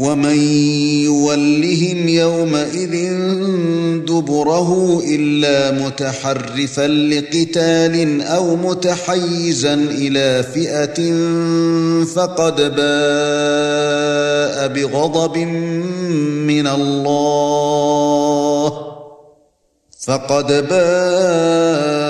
ومن يولهم يومئذ دبره الا متحرفا لقتال أو متحيزا إلى فئه فقد باء بغضب من الله فقد باء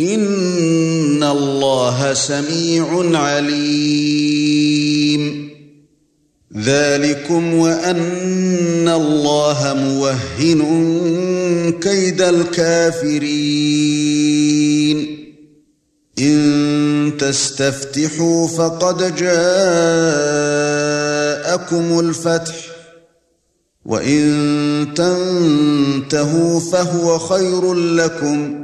ان الله سميع عليم ذلكم وان الله موهن كيد الكافرين ان تستفتحوا فقد جاءكم الفتح وان تنتهوا فهو خير لكم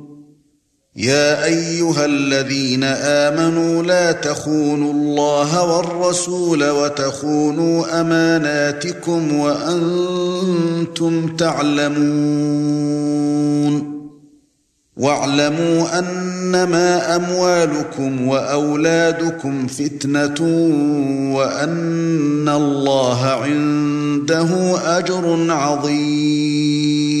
يا أيها الذين آمنوا لا تخونوا الله والرسول وتخونوا أماناتكم وأنتم تعلمون. واعلموا أنما أموالكم وأولادكم فتنة وأن الله عنده أجر عظيم.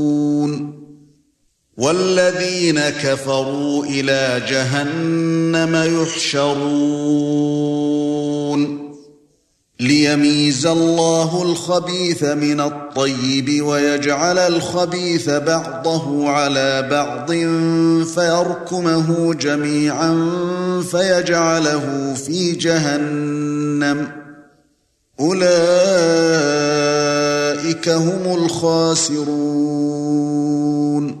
وَالَّذِينَ كَفَرُوا إِلَى جَهَنَّمَ يُحْشَرُونَ. لِيَمِيزَ اللَّهُ الْخَبِيثَ مِنَ الطَّيِّبِ وَيَجْعَلَ الْخَبِيثَ بَعْضَهُ عَلَى بَعْضٍ فَيَرْكُمَهُ جَمِيعًا فَيَجْعَلَهُ فِي جَهَنَّمَ. أُولَئِكَ هُمُ الْخَاسِرُونَ.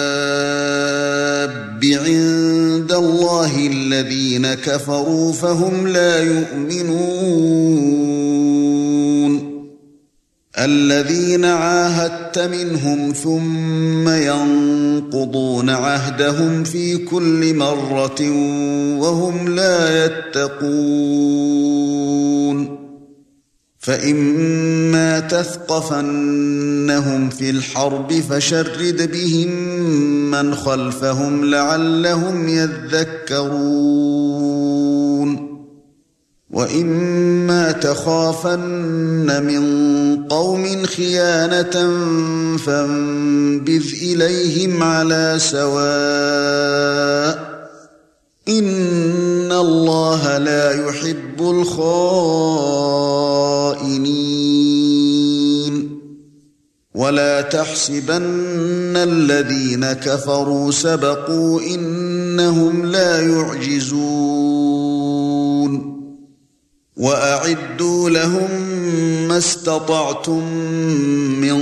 عِندَ اللَّهِ الَّذِينَ كَفَرُوا فَهُمْ لَا يُؤْمِنُونَ. الَّذِينَ عَاهَدتَّ مِنْهُمْ ثُمَّ يَنقُضُونَ عَهْدَهُمْ فِي كُلِّ مَرَّةٍ وَهُمْ لَا يَتَّقُونَ. فَإِمَّا تَثْقَفَنَّهُمْ فِي الْحَرْبِ فَشَرِّدْ بِهِمْ مَنْ خَلْفَهُمْ لَعَلَّهُمْ يَذَّكَّرُونَ وَإِمَّا تَخَافَنَّ مِنْ قَوْمٍ خِيَانَةً فَانبِذْ إِلَيْهِمْ عَلَى سَوَاءٍ إِنَّ اللَّهَ لَا يُحِبُّ الْخَائِنِينَ وَلَا تَحْسَبَنَّ الَّذِينَ كَفَرُوا سَبَقُوا إِنَّهُمْ لَا يُعْجِزُونَ وَأَعِدُّوا لَهُم مَّا اسْتَطَعْتُم مِّن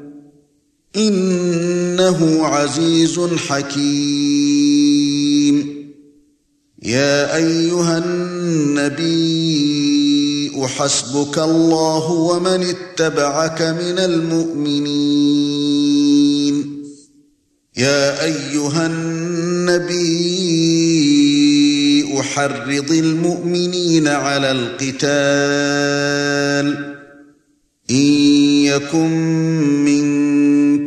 إنه عزيز حكيم. يا أيها النبي حسبك الله ومن اتبعك من المؤمنين. يا أيها النبي حرض المؤمنين على القتال. إن يكن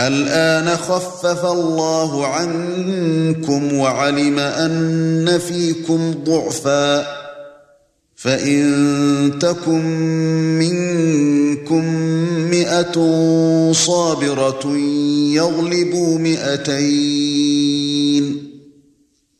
الآن خفف الله عنكم وعلم أن فيكم ضعفا فإن تكن منكم مئة صابرة يغلبوا مئتين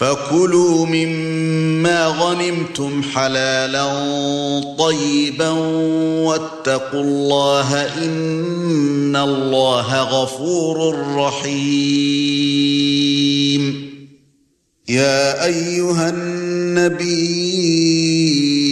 فكلوا مما غنمتم حلالا طيبا واتقوا الله إن الله غفور رحيم. يا أيها النبي